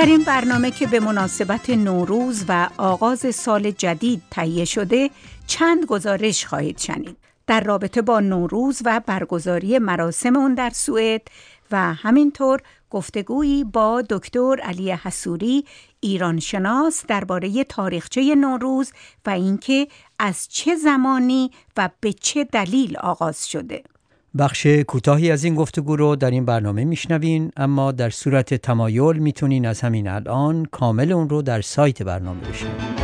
در این برنامه که به مناسبت نوروز و آغاز سال جدید تهیه شده چند گزارش خواهید شنید. در رابطه با نوروز و برگزاری مراسم اون در سوئد و همینطور گفتگویی با دکتر علی حسوری ایرانشناس درباره تاریخچه نوروز و اینکه از چه زمانی و به چه دلیل آغاز شده. بخش کوتاهی از این گفتگو رو در این برنامه میشنوین اما در صورت تمایل می‌تونین از همین الان کامل اون رو در سایت برنامه بشنوین.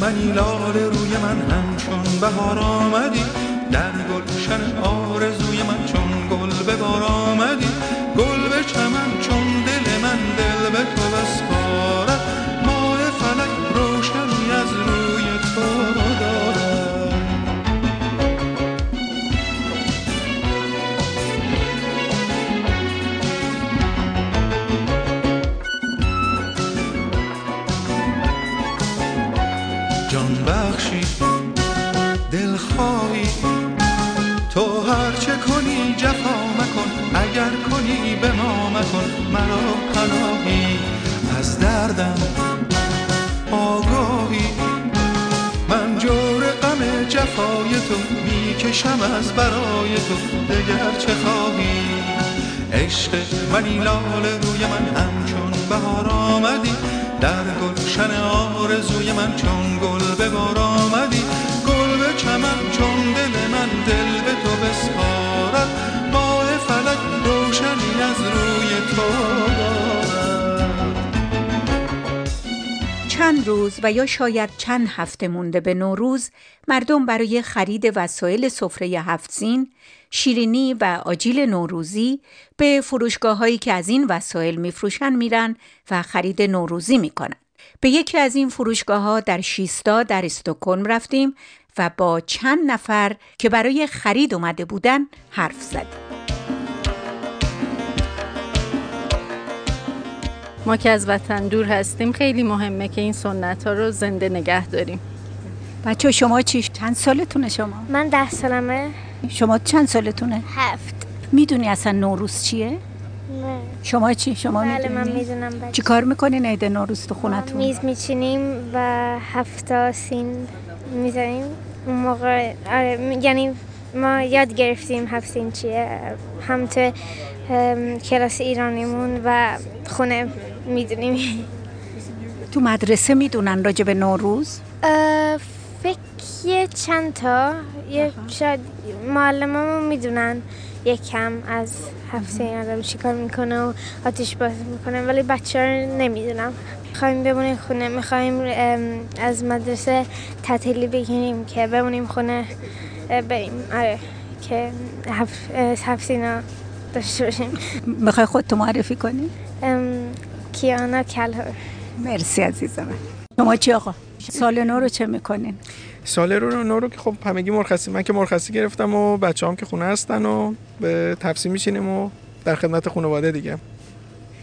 منی لاله روی من همچون بهار آمدی. در گلشن آرزوی من چون گل به بار آمدی. گل به چمن چون دل من دل به تو مرا پناهی از دردم آگاهی. من جور غم جفای تو می‌کشم از برای تو دگر چه خواهی؟ عشق منی لاله روی من همچون بهار آمدی. در گلشن آرزوی من چون گل به بار آمدی. گل به چمن چون دل من دل به تو بسپارد چند روز و یا شاید چند هفته مونده به نوروز مردم برای خرید وسایل سفره هفت سین، شیرینی و آجیل نوروزی به فروشگاه هایی که از این وسایل میفروشن میرن و خرید نوروزی می‌کنن. به یکی از این فروشگاه ها در شیستا در استکهلم رفتیم و با چند نفر که برای خرید اومده بودن حرف زدیم. ما که از وطن دور هستیم خیلی مهمه که این سنت ها رو زنده نگه داریم بچه شما چی؟ چند سالتونه شما؟ من ده سالمه شما چند سالتونه؟ هفت می‌دونی اصلا نوروز چیه؟ نه شما چی؟ شما بله می‌دونی؟ من می‌دونم بچه چی کار می‌کنین عید نوروز تو خونتون؟ میز میچینیم و هفتا سین می‌زنیم اون موقع آره یعنی ما یاد گرفتیم هفت سین چیه هم تو کلاس ایرانیمون و خونه می‌دونیم. تو مدرسه می‌دونن راجع به نوروز؟ فکر یه چند تا. یه شاید معلممون می‌دونن. یک کم از هفت سین آدم چی کار می‌کنه و آتیش باز می‌کنه ولی بچه ها نمی‌دونم. می‌خوایم بمونیم خونه می‌خوایم از مدرسه تعطیلی بگیریم که بمونیم خونه بریم. آره که هفت سینا داشته باشیم. می‌خوای خودتو معرفی کنی؟ کیانا کلهر. مرسی عزیزم شما چی آقا؟ سال نو رو چه می‌کنین؟ سال رو نو رو که خب همگی مرخصی من که مرخصی گرفتم و بچه هم که خونه هستن و به تپسی میشینیم و در خدمت خانواده دیگه.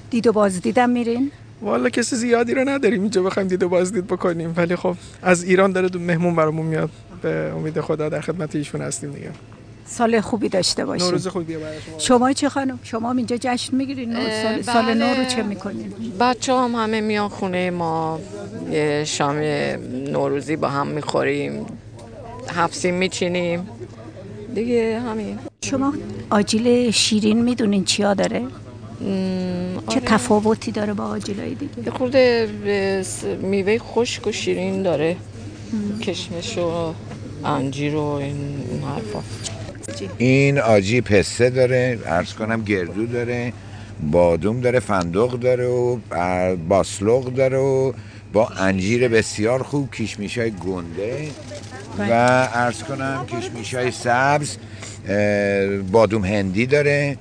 دید و بازدیدم میرین؟ والا کسی زیادی رو نداریم. اینجا بخوایم دید و بازدید بکنیم. ولی خب از ایران داره دو مهمون برامون میاد. به امید خدا در خدمت ایشون هستیم دیگه. سال خوبی داشته باشین. نوروز خوبی برای شما. شما چه خانم؟ شما هم اینجا جشن می‌گیرین؟ سال, سال نو رو چه می‌کنین؟ بچه هم همه میان خونه ما. یه شام نوروزی با هم می‌خوریم. حفظی میچینیم. دیگه همین. شما آجیل شیرین می‌دونین چیا داره؟ چه تفاوتی داره با آجیلای دیگه؟ یه خورده میوه خشک و شیرین داره. کشمش و انجیر و این این حرفا. این آجی پسته داره عرض کنم گردو داره بادوم داره فندق داره و باسلوق داره و با انجیر بسیار خوب کشمیش های گنده و عرض کنم کشمیش های سبز بادوم هندی داره.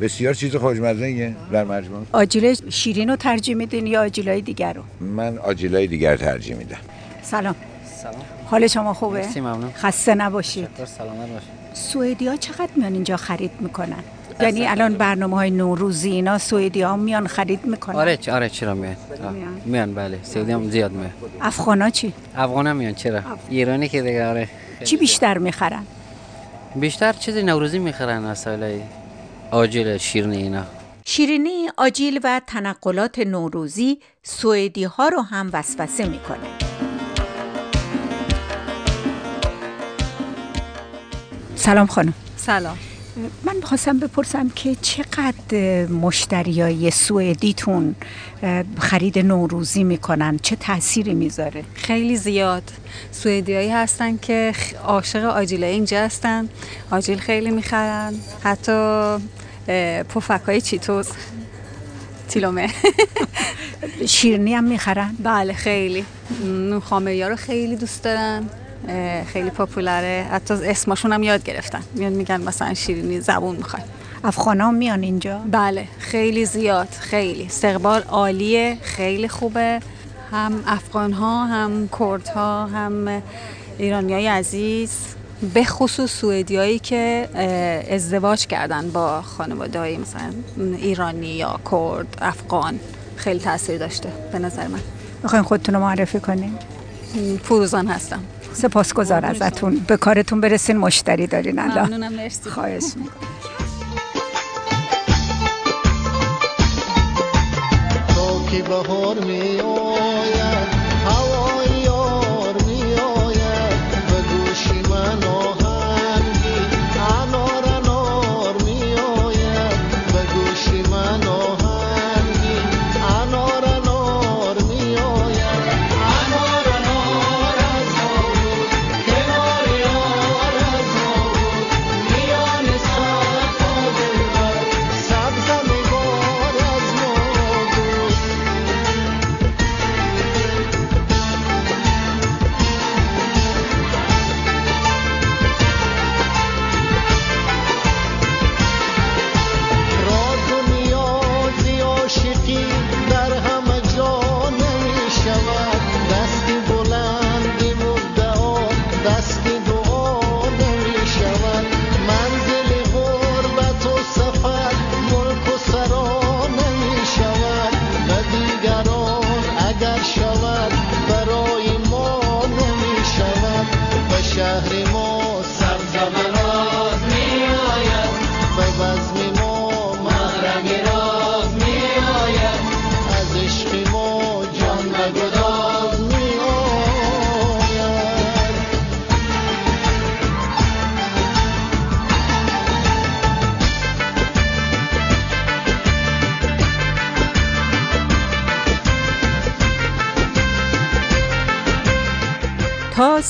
بسیار چیز خوشمزه در مجموع. آجیل شیرین رو ترجیح میدین یا آجیلای دیگر رو؟ من آجیلای دیگر ترجیح میدم. سلام. سلام. حال شما خوبه؟ خسته نباشید. سلامت باشید. سوئدی ها چقدر میان اینجا خرید می‌کنن؟ یعنی الان برنامه های نوروزی اینا سوئدی ها میان خرید می‌کنن. آره آره چرا میان؟ میان. بله سعودی هم زیاد میان. افغانا چی؟ افغان هم میان چرا؟ ایرانی که دیگه آره چی بیشتر می‌خرن؟ بیشتر چیزی نوروزی می‌خرن اصلا آجیل شیرنی اینا. شیرینی آجیل و تنقلات نوروزی سوئدی ها رو هم وسوسه می‌کنه. سلام خانم. سلام. من می‌خواستم بپرسم که چقدر مشتریای سوئدیتون خرید نوروزی می‌کنن؟ چه تأثیری می‌ذاره؟ خیلی زیاد. سوئدیایی هستن که عاشق آجیل اینجا هستن. آجیل خیلی می‌خرن. حتی پفک های چیتوز. تیلومه. شیرنی هم می‌خرن؟ بله خیلی. نون رو خیلی دوست دارن. خیلی پاپولاره. حتی اسمشون هم یاد گرفتن. میان میگن مثلا شیرینی زبون می‌خوای. افغان میان اینجا؟ بله خیلی زیاد خیلی. استقبال عالیه خیلی خوبه. هم افغان ها هم کرد ها هم ایرانی های عزیز. به خصوص سوئدیایی که ازدواج کردن با خانواده های مثلا ایرانی یا کرد افغان. خیلی تاثیر داشته به نظر من. می‌خواین خودتون رو معرفی کنین؟ فروزان هستم. سپاسگزار ازتون. به کارتون برسین مشتری دارین الله ممنونم مرسی. خواهش بهار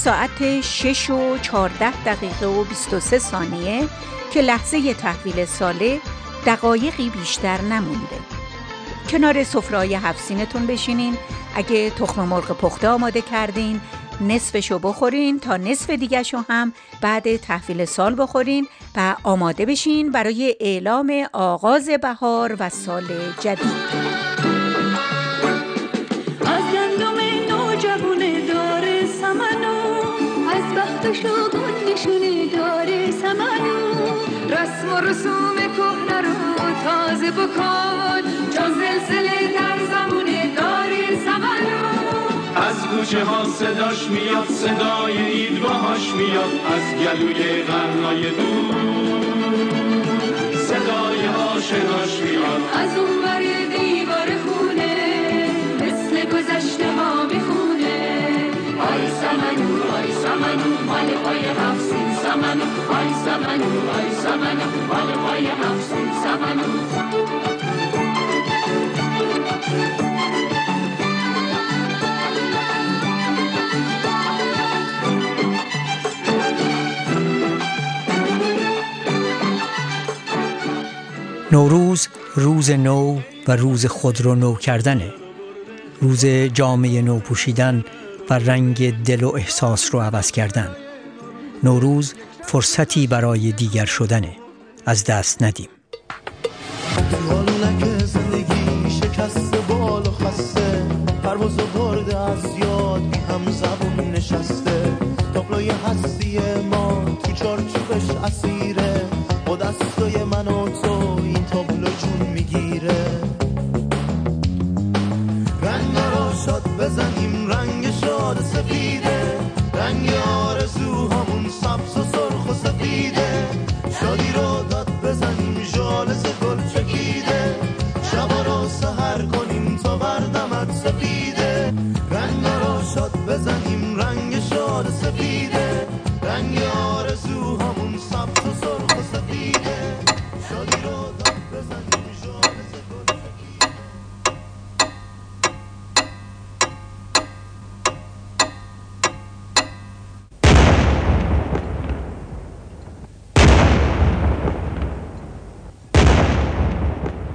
ساعت 6 و 14 دقیقه و 23 ثانیه که لحظه تحویل ساله دقایقی بیشتر نمونده. کنار سفرهای هفسینتون بشینین. اگه تخم مرغ پخته آماده کردین نصفشو بخورین تا نصف دیگهشو هم بعد تحویل سال بخورین و آماده بشین برای اعلام آغاز بهار و سال جدید. شاگون نشونه داره سمنو رسم و رسوم کهنه رو تازه بکن چون زلزله در زمونه داره سمنو از گوشه ها صداش میاد صدای اید باهاش میاد از گلوی غرنای دور. صدای آشناش میاد. از اون دیوار آی سمنو آی سمنو مال پای هفت‌سین سمنو آی سمنو آی سمنو مال پای هفت‌سین سمنو نوروز روز نو و روز خود رو نو کردنه. روز جامعه نو پوشیدن و رنگ دل و احساس رو عوض کردن. نوروز فرصتی برای دیگر شدنه از دست ندیم. زندگی نشسته. تابلوی هستی ما تو چارچوبش اسیره سفیده رنگ آرزوهامون سبز و سرخ و سفیده. شادی رو داد بزنیم چکیده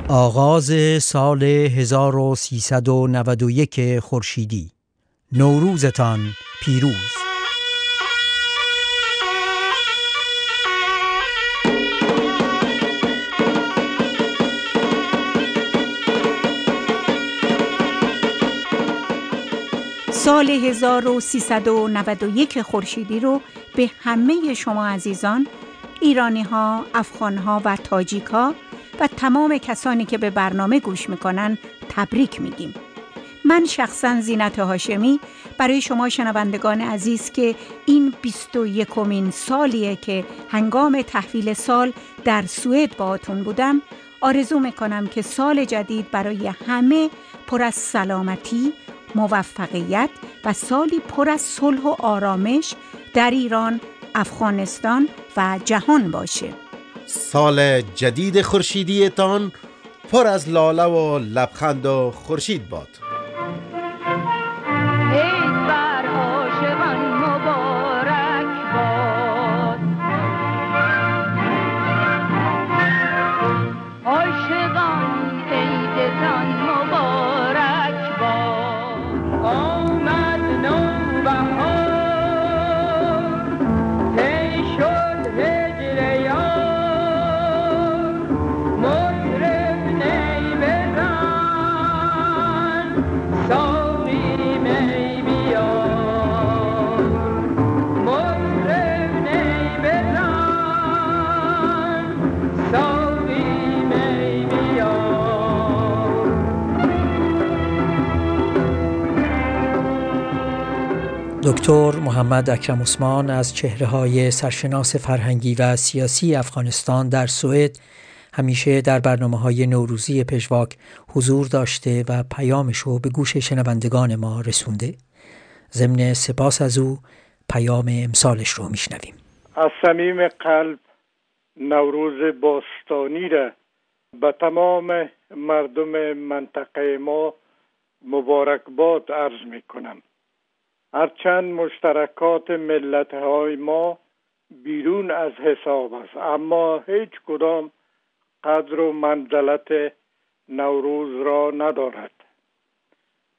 آغاز سال 1391 خورشیدی. نوروزتان پیروز. سال 1391 خورشیدی رو به همه شما عزیزان ایرانی ها، افغان ها و تاجیک ها و تمام کسانی که به برنامه گوش می‌کنن تبریک میگیم. من شخصا زینت هاشمی برای شما شنوندگان عزیز که این 21 کمین سالیه که هنگام تحویل سال در سوئد باهاتون بودم آرزو می‌کنم که سال جدید برای همه پر از سلامتی، موفقیت و سالی پر از صلح و آرامش در ایران، افغانستان و جهان باشه. سال جدید خورشیدیتان پر از لاله و لبخند و خورشید باد دکتر محمد اکرم عثمان از چهره های سرشناس فرهنگی و سیاسی افغانستان در سوئد همیشه در برنامه های نوروزی پژواک حضور داشته و پیامش رو به گوش شنوندگان ما رسونده. ضمن سپاس از او پیام امسالش رو میشنویم. از صمیم قلب نوروز باستانی را به تمام مردم منطقه ما مبارکباد عرض می کنم هرچند مشترکات ملت های ما بیرون از حساب است اما هیچ کدام قدر و منزلت نوروز را ندارد.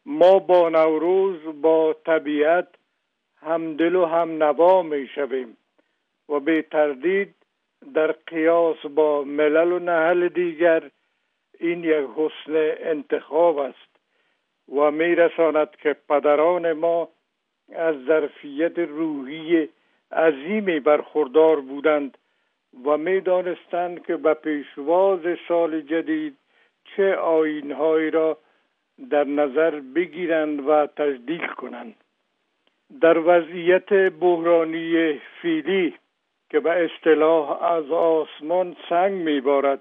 ما با نوروز با طبیعت همدل و هم نوا می شویم و به تردید در قیاس با ملل و نهل دیگر این یک حسن انتخاب است و می رساند که پدران ما از ظرفیت روحی عظیمی برخوردار بودند و می دانستند که به پیشواز سال جدید چه آینهایی را در نظر بگیرند و تجدیل کنند. در وضعیت بحرانی فیلی که به اصطلاح از آسمان سنگ میبارد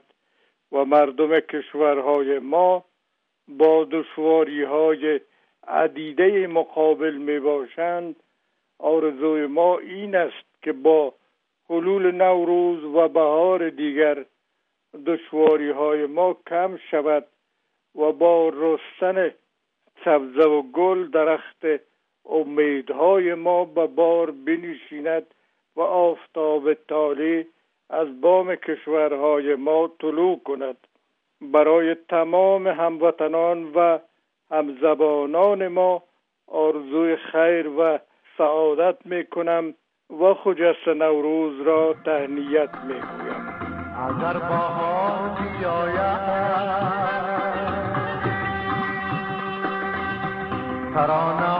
و مردم کشورهای ما با دشواری های عدیده مقابل می باشند آرزوی ما این است که با حلول نوروز و بهار دیگر دشواری های ما کم شود و با رستن سبزه و گل درخت امیدهای ما به بار بنشیند و آفتاب تالی از بام کشورهای ما طلوع کند. برای تمام هموطنان و همزبانان ما آرزوی خیر و سعادت می کنم و خجست نوروز را تهنیت می گویم اگر بهار بیاید ترانه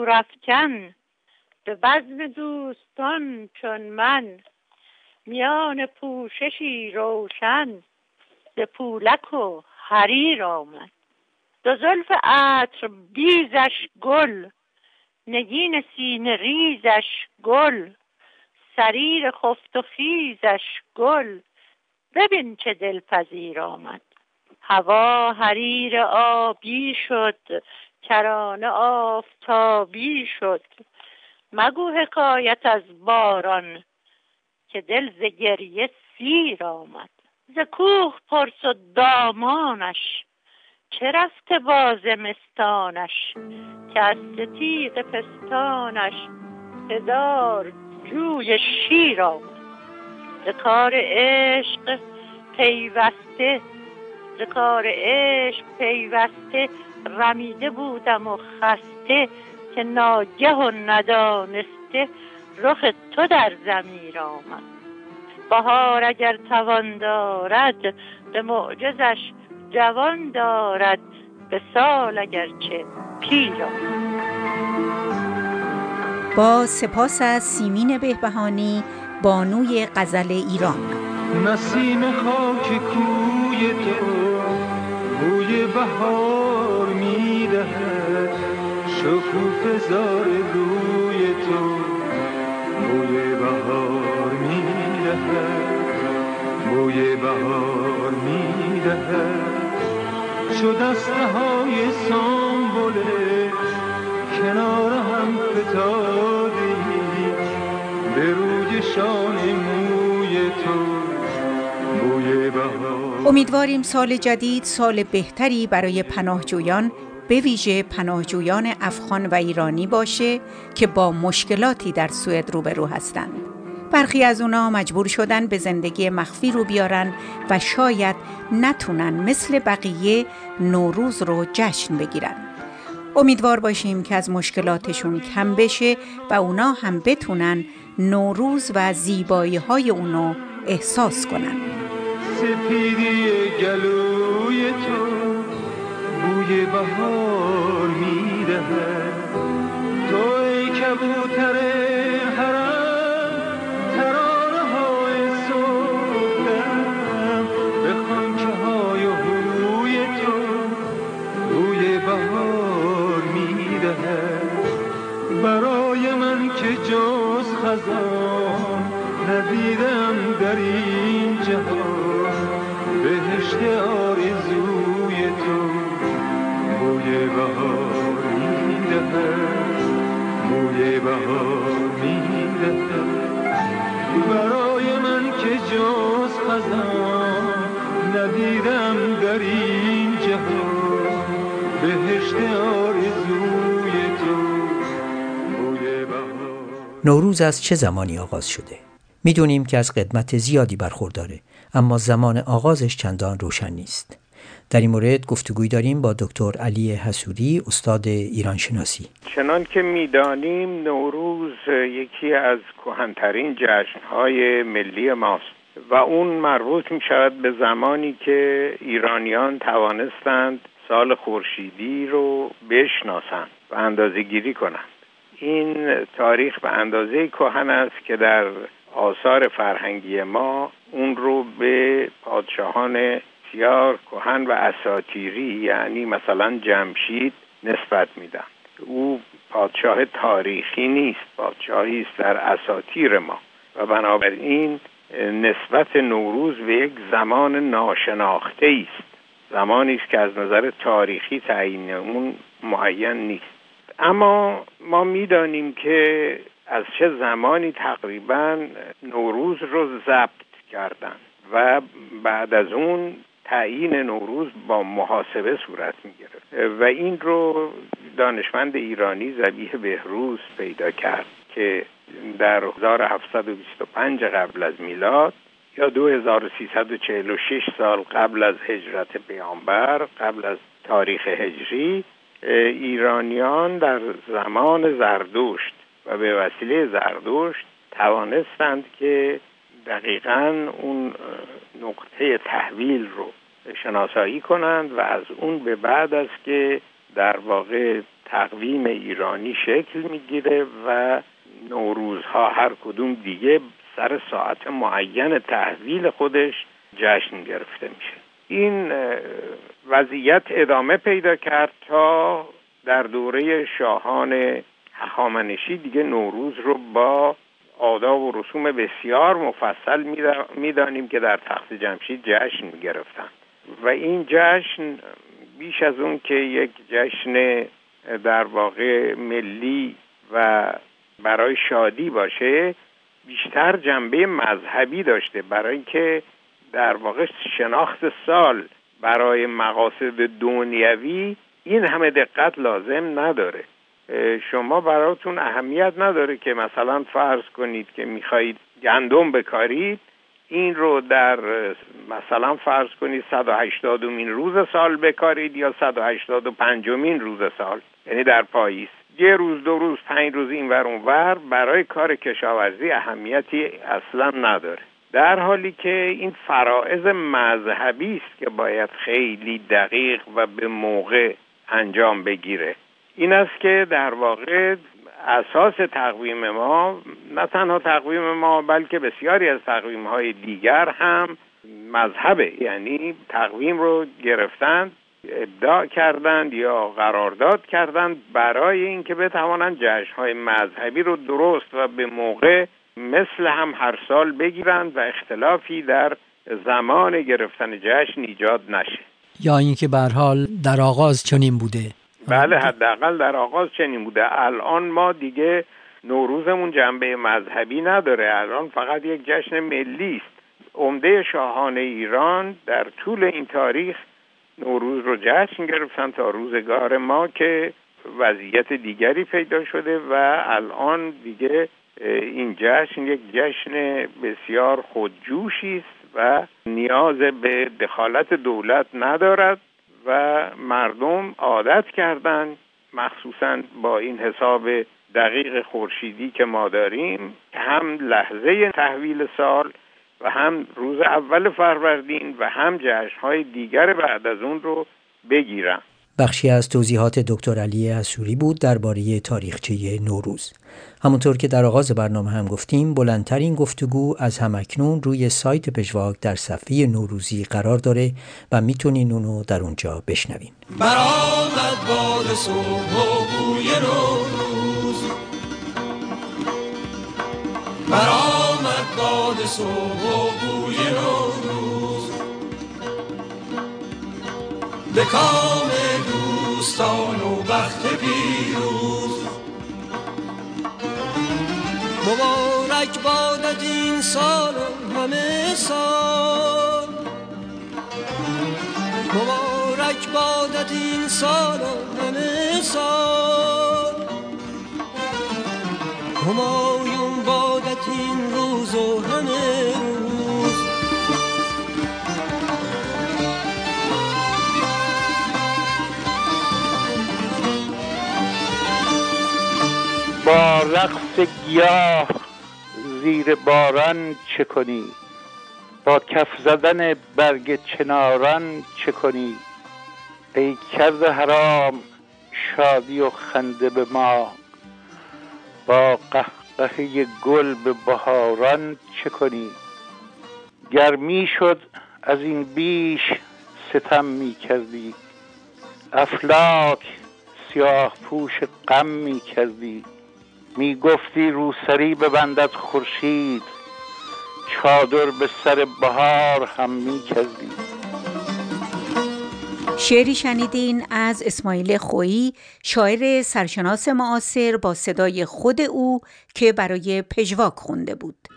شاد شورافکن به بزم دوستان چون من. میان پوششی روشن ز پولک و حریر آمد. دو زلف عطر بیزش گل نگین سینه ریزش گل. سریر خفت و خیزش گل. ببین چه دلپذیر آمد. هوا حریر آبی شد. کرانه آفتابی شد. مگو حکایت از باران که دل ز گریه سیر آمد. ز کوه پرس و دامانش چه رفته با زمستانش که از تیغ پستانش هزار جوی شیر آمد. ز کار عشق پیوسته ز کار عشق پیوسته رمیده بودم و خسته که ناگه و ندانسته رخ تو در زمیر آمد. بهار اگر توان دارد به معجزش جوان دارد به سال اگرچه پیر آمد. با سپاس از سیمین بهبهانی بانوی غزل ایران. نسیم خاک تو بوی بهار می‌دهد. شکوفه زار روی تو بوی بهار می‌دهد. بوی بهار می‌دهد. شد دسته های سامبله کنار هم فتاده به روی شان امیدواریم سال جدید سال بهتری برای پناهجویان به ویژه پناهجویان افغان و ایرانی باشه که با مشکلاتی در سوئد روبرو هستند. برخی از اونا مجبور شدن به زندگی مخفی رو بیارن و شاید نتونن مثل بقیه نوروز رو جشن بگیرن. امیدوار باشیم که از مشکلاتشون کم بشه و اونا هم بتونن نوروز و زیبایی های اونو احساس کنن. سپیدی گلوی تو بوی بهار می‌دهد. تو ای کبوتر حرم ترانه های صبحم. به خانچه های هوی تو بوی بهار می‌دهد. برای من که جز خزان ندیدم در این جهان. بهشت آرزوی تو. بوی بهار می‌دهد. بوی بهار می‌دهد. برای من که جز خزان ندیدم در این جهان. بهشت آرزوی تو. بوی بهار نوروز از چه زمانی آغاز شده؟ می‌دونیم که از قدمت زیادی برخورداره. اما زمان آغازش چندان روشن نیست. در این مورد گفتگوی داریم با دکتر علی حسوری استاد ایران شناسی. چنان که می‌دانیم نوروز یکی از کهنترین جشنهای ملی ماست و اون مربوط می شود به زمانی که ایرانیان توانستند سال خورشیدی رو بشناسند و اندازه گیری کنند این تاریخ به اندازه کهن است که در آثار فرهنگی ما اون رو به پادشاهان بسیار کهن و اساتیری یعنی مثلا جمشید نسبت میدن. او پادشاه تاریخی نیست پادشاهی است در اساتیر ما. و بنابراین نسبت نوروز به یک زمان ناشناخته است. زمانی است که از نظر تاریخی تعیین اون معین نیست. اما ما می‌دانیم که از چه زمانی تقریبا نوروز رو ضبط کردن و بعد از اون تعیین نوروز با محاسبه صورت می‌گیره و این رو دانشمند ایرانی زبیه بهروز پیدا کرد که در 1725 قبل از میلاد یا 2346 سال قبل از هجرت پیامبر قبل از تاریخ هجری ایرانیان در زمان زردشت و به وسیله زردشت توانستند که دقیقا اون نقطه تحویل رو شناسایی کنند و از اون به بعد است که در واقع تقویم ایرانی شکل می‌گیره و نوروزها هر کدوم دیگه سر ساعت معین تحویل خودش جشن گرفته میشه. این وضعیت ادامه پیدا کرد تا در دوره شاهان هخامنشی دیگه نوروز رو با آداب و رسوم بسیار مفصل می‌دانیم که در تخت جمشید جشن می‌گرفتن و این جشن بیش از اون که یک جشن در واقع ملی و برای شادی باشه بیشتر جنبه مذهبی داشته. برای اینکه در واقع شناخت سال برای مقاصد دنیوی این همه دقت لازم نداره. شما براتون اهمیت نداره که مثلا فرض کنید که می‌خواهید گندم بکارید این رو در مثلا فرض کنید 180 مین روز سال بکارید یا 185 مین روز سال یعنی در پاییز. یه روز دو روز پنج روز این ور ور برای کار کشاورزی اهمیتی اصلا نداره. در حالی که این فرائض مذهبی است که باید خیلی دقیق و به موقع انجام بگیره. این است که در واقع اساس تقویم ما نه تنها تقویم ما بلکه بسیاری از تقویم های دیگر هم مذهبه. یعنی تقویم رو گرفتند ابداع کردند یا قرارداد کردند برای اینکه بتوانند های مذهبی رو درست و به موقع مثل هم هر سال بگیرند و اختلافی در زمان گرفتن جشن ایجاد نشه. یا اینکه به حال در آغاز چنین بوده. بله حداقل در آغاز چنین بوده. الان ما دیگه نوروزمون جنبه مذهبی نداره. الان فقط یک جشن ملی است. عمده شاهان ایران در طول این تاریخ نوروز رو جشن گرفتن تا روزگار ما که وضعیت دیگری پیدا شده و الان دیگه این جشن یک جشن بسیار خودجوشی است و نیاز به دخالت دولت ندارد. و مردم عادت کردند مخصوصا با این حساب دقیق خورشیدی که ما داریم هم لحظه تحویل سال و هم روز اول فروردین و هم جشنهای دیگر بعد از اون رو بگیرن. بخشی از توضیحات دکتر علی اسوری بود درباره تاریخچه نوروز. همونطور که در آغاز برنامه هم گفتیم بلندترین گفتگو از همکنون روی سایت پژواک در صفحه نوروزی قرار داره و می‌تونین اونو در اونجا بشنوین. برآمد باد صبح و نوروز. برآمد باد صبح و نوروز. به کام دوستان و بخت پیروز. مبارک بادت این سال و همه سال. مبارک بادت این سال و همه سال. همایون بادت این روز و همه روز. با رقص گیاه زیر باران چه کنی؟ با کف زدن برگ چناران چه کنی؟ ای کرد حرام شادی و خنده به ما. با قهقهه گل به بهاران چه کنی؟ گرمی شد از این بیش ستم می کردی. افلاک سیاه پوش غم می کردی. می گفتی روسری ببندد خورشید چادر به سر بهار هم می کردی شعری شنیدین از اسماعیل خویی شاعر سرشناس معاصر با صدای خود او که برای پژواک خونده بود.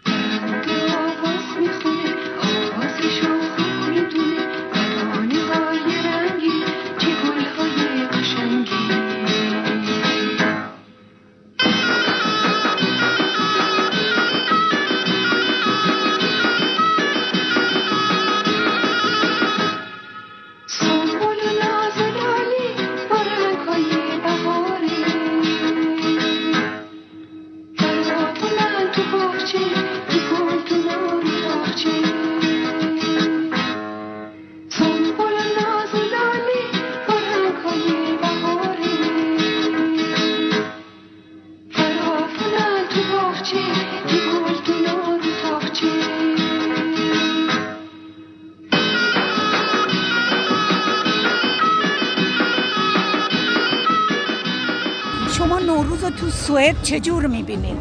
سوئد چجور می‌بینید؟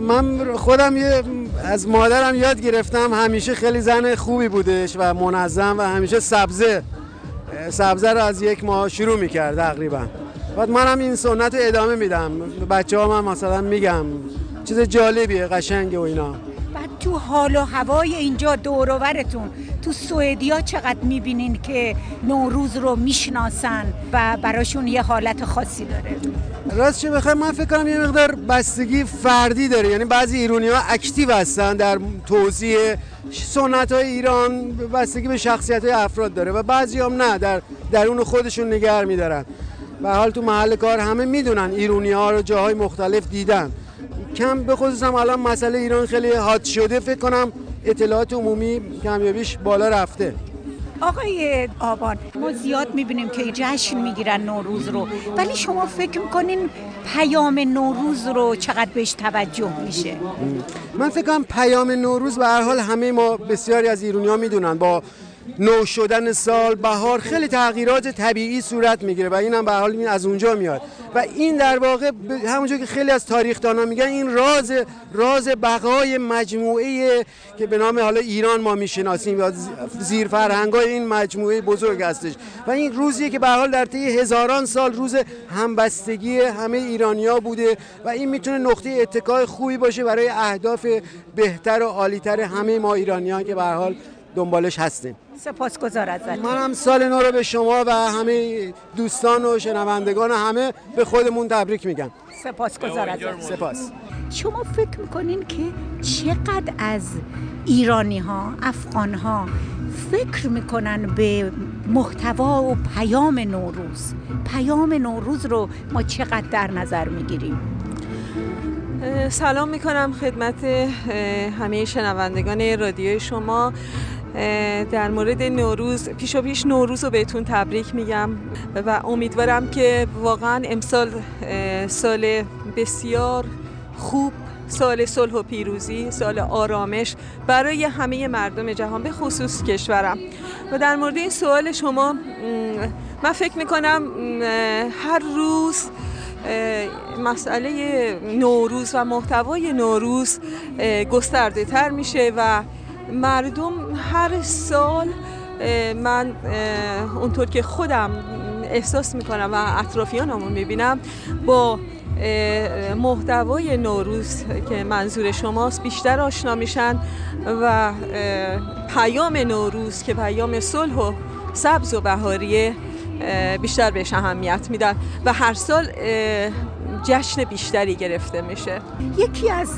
من خودم یه از مادرم یاد گرفتم همیشه خیلی زن خوبی بودش و منظم و همیشه سبزه. سبزه رو از یک ماه شروع می‌کرد تقریبا. بعد منم این سنت رو ادامه میدم. بچه ها من مثلا میگم چیز جالبیه قشنگه و اینا. بعد تو حال و هوای اینجا دوروورتون تو سوئدیا چقدر می‌بینین که نوروز رو می‌شناسن و براشون یه حالت خاصی داره؟ راست چه من فکر کنم یه مقدار بستگی فردی داره. یعنی بعضی ایرانی ها اکتیو هستن در توضیح سنت های ایران بستگی به شخصیت های افراد داره و بعضی هم نه در درون خودشون نگر میدارن. و حال تو محل کار همه می‌دونن ایرونی ها رو جاهای مختلف دیدن. کم به خصوص هم الان مسئله ایران خیلی حاد شده فکر کنم اطلاعات عمومی کمیابیش بالا رفته. آقای آبان ما زیاد می‌بینیم که جشن می‌گیرن نوروز رو ولی شما فکر می‌کنین پیام نوروز رو چقدر بهش توجه میشه؟ من فکر کنم پیام نوروز به هر حال همه ما بسیاری از ایرونی ها می‌دونن با نو شدن سال بهار خیلی تغییرات طبیعی صورت می‌گیره و اینم به هر حال این از اونجا میاد. و این در واقع همونجور که خیلی از تاریخدانا میگن این راز راز بقای مجموعه که به نام حالا ایران ما می‌شناسیم یا زیر فرهنگای این مجموعه بزرگ هستش. و این روزیه که به حال در طی هزاران سال روز همبستگی همه ایرانیا بوده و این می‌تونه نقطه اتکای خوبی باشه برای اهداف بهتر و عالیتر همه ما ایرانیان که به حال دنبالش هستیم. سپاسگزار ازت. منم سال نو رو به شما و همه دوستان و شنوندگان و همه به خودمون تبریک میگم. سپاسگزار ازت. سپاس. شما فکر می‌کنین که چقدر از ایرانی ها افغان ها فکر می‌کنن به محتوا و پیام نوروز؟ پیام نوروز رو ما چقدر در نظر می‌گیریم؟ سلام می‌کنم خدمت همه شنوندگان رادیوی شما. در مورد نوروز پیش و پیش نوروز رو بهتون تبریک میگم و امیدوارم که واقعا امسال سال بسیار خوب سال صلح و پیروزی سال آرامش برای همه مردم جهان به خصوص کشورم. و در مورد این سوال شما من فکر می‌کنم هر روز مسئله نوروز و محتوای نوروز گسترده تر میشه و مردم هر سال من اونطور که خودم احساس می‌کنم و اطرافیانم رو می‌بینم با محتوای نوروز که منظور شماست بیشتر آشنا میشن و پیام نوروز که پیام صلح و سبز و بهاریه بیشتر بهش اهمیت میدن و هر سال جشن بیشتری گرفته میشه. یکی از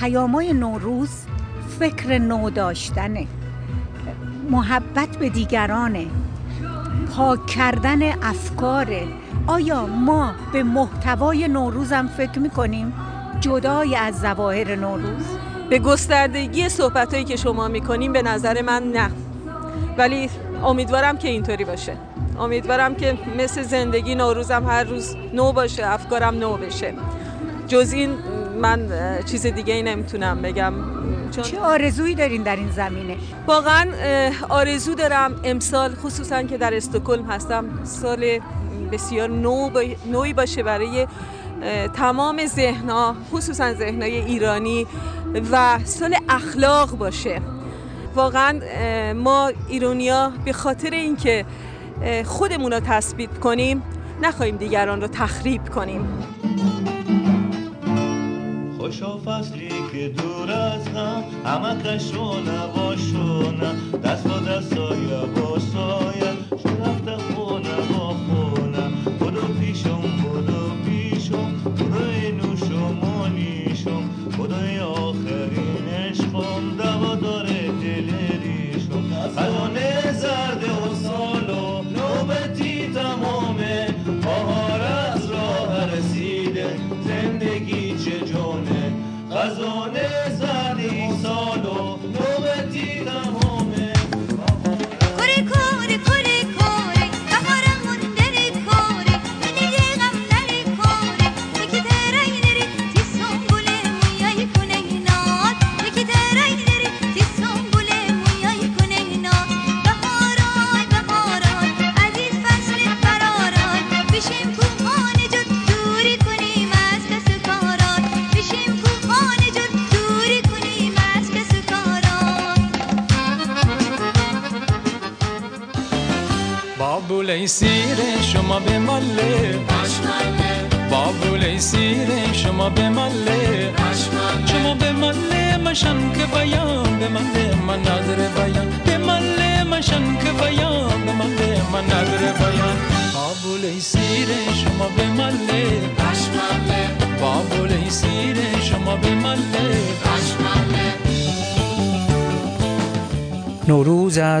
پیامای نوروز فکر نو داشتنه محبت به دیگرانه. پاک کردن افکاره. آیا ما به محتوای نوروز هم فکر می‌کنیم؟ جدای از ظواهر نوروز. به گستردگی صحبتهایی که شما می‌کنیم به نظر من نه. ولی امیدوارم که اینطوری باشه. امیدوارم که مثل زندگی نوروزم هر روز نو باشه افکارم نو بشه. جز این من چیز دیگه ای نمی‌تونم بگم. چه آرزویی دارین در این زمینه؟ واقعا آرزو دارم امسال خصوصا که در استکهلم هستم سال بسیار نو نوی باشه برای تمام ذهنها خصوصا ذهنهای ایرانی و سال اخلاق باشه. واقعا ما ایرونیا به خاطر اینکه خودمون رو تثبیت کنیم نخواهیم دیگران رو تخریب کنیم. خوشا فصلی که دور از هم همه کشو نباشونه دست با دست سایه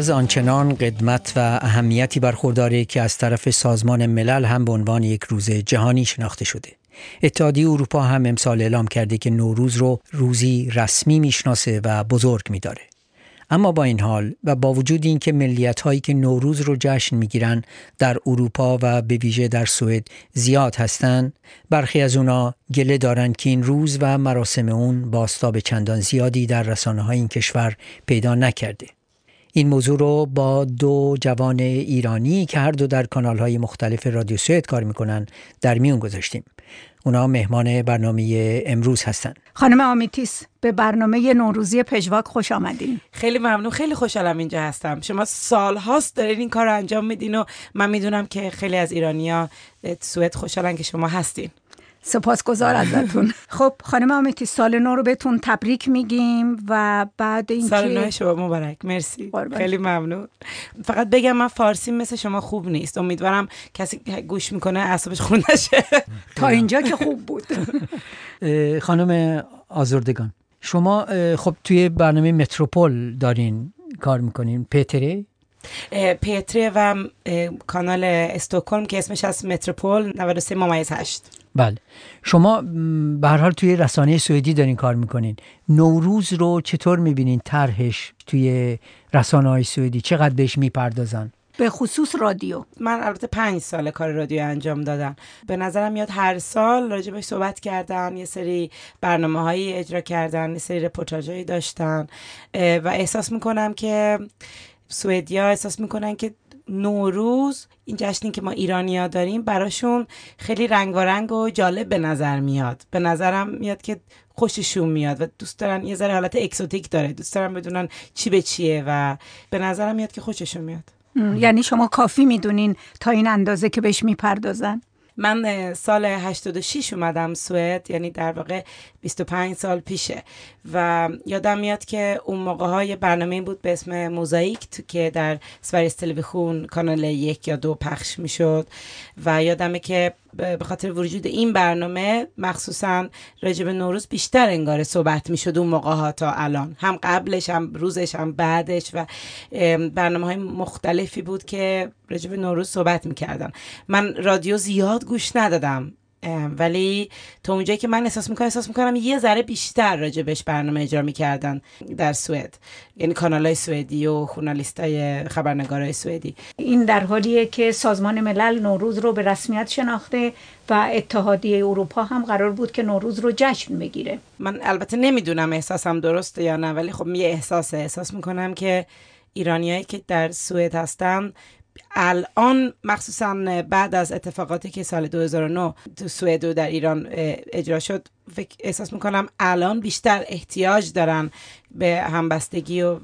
از آنچنان قدمت و اهمیتی برخورداره که از طرف سازمان ملل هم به عنوان یک روز جهانی شناخته شده. اتحادیه اروپا هم امسال اعلام کرده که نوروز رو روزی رسمی می‌شناسه و بزرگ میداره. اما با این حال و با وجود اینکه ملیت هایی که نوروز رو جشن می‌گیرن در اروپا و به ویژه در سوئد زیاد هستند برخی از اونا گله دارن که این روز و مراسم اون باستاب چندان زیادی در رسانه های این کشور پیدا نکرده این موضوع رو با دو جوان ایرانی که هر دو در کانال های مختلف رادیو سوئد کار می‌کنن. در میون گذاشتیم. اونا مهمان برنامه امروز هستند. خانم آمیتیس به برنامه نوروزی پژواک خوش آمدین. خیلی ممنون. خیلی خوشحالم اینجا هستم. شما سال هاست دارین این کار رو انجام میدین و من می‌دونم که خیلی از ایرانیا سوئد خوشحالن که شما هستین. سپاسگزار ازتون. خب خانم آمیتی سال نو رو بهتون تبریک میگیم و بعد اینکه سال نو شما مبارک. مرسی. خیلی ممنون. فقط بگم من فارسی مثل شما خوب نیست. امیدوارم کسی گوش می‌کنه اعصابش خون نشه. تا اینجا که خوب بود. خانم آزردگان شما خب توی برنامه متروپول دارین کار می‌کنین. پتره؟ پتره و کانال استوکلم که اسمش از متروپول 93 ممیز 8 بله. شما به هر حال توی رسانه سوئدی دارین کار می‌کنین. نوروز رو چطور می‌بینین طرحش توی رسانه های سوئدی؟ چقدر بهش می‌پردازن؟ به خصوص رادیو. من البته پنج سال کار رادیو انجام دادم. به نظرم میاد هر سال راجبش صحبت کردن یه سری برنامه هایی اجرا کردن یه سری رپورتاج داشتن و احساس می‌کنم که سوئدیا احساس می‌کنن که نوروز این جشنی که ما ایرانیا داریم براشون خیلی رنگارنگ و جالب به نظر میاد. به نظرم میاد که خوششون میاد و دوست دارن یه ذره حالت exotic داره. دوست دارن بدونن چی به چیه و به نظرم میاد که خوششون میاد. یعنی شما کافی می‌دونین تا این اندازه که بهش می‌پردازن؟ من سال 86 اومدم سوئد یعنی در واقع 25 سال پیشه. و یادم میاد که اون موقع یه برنامه بود به اسم Mosaik که در Sveriges Television کانال یک یا دو پخش می‌شد. و یادمه که به خاطر وجود این برنامه مخصوصا راجب نوروز بیشتر انگار صحبت می‌شد اون موقع ها تا الان. هم قبلش هم روزش هم بعدش و برنامه های مختلفی بود که راجب نوروز صحبت می‌کردن. من رادیو زیاد گوش ندادم. ولی تا اونجایی که من احساس می‌کنم احساس می‌کنم یه ذره بیشتر راجبش برنامه اجرا می‌کردن در سوئد. یعنی کانال های سوئدی و خونالیست های خبرنگارای سوئدی. این در حالیه که سازمان ملل نوروز رو به رسمیت شناخته و اتحادیه اروپا هم قرار بود که نوروز رو جشن بگیره. من البته نمی‌دونم احساسم درسته یا نه ولی خب یه احساسه. احساس می‌کنم که ایرانیایی که در سوئد هستن الان مخصوصا بعد از اتفاقاتی که سال 2009 تو سوئد و در ایران اجرا شد احساس می‌کنم الان بیشتر احتیاج دارن به همبستگی و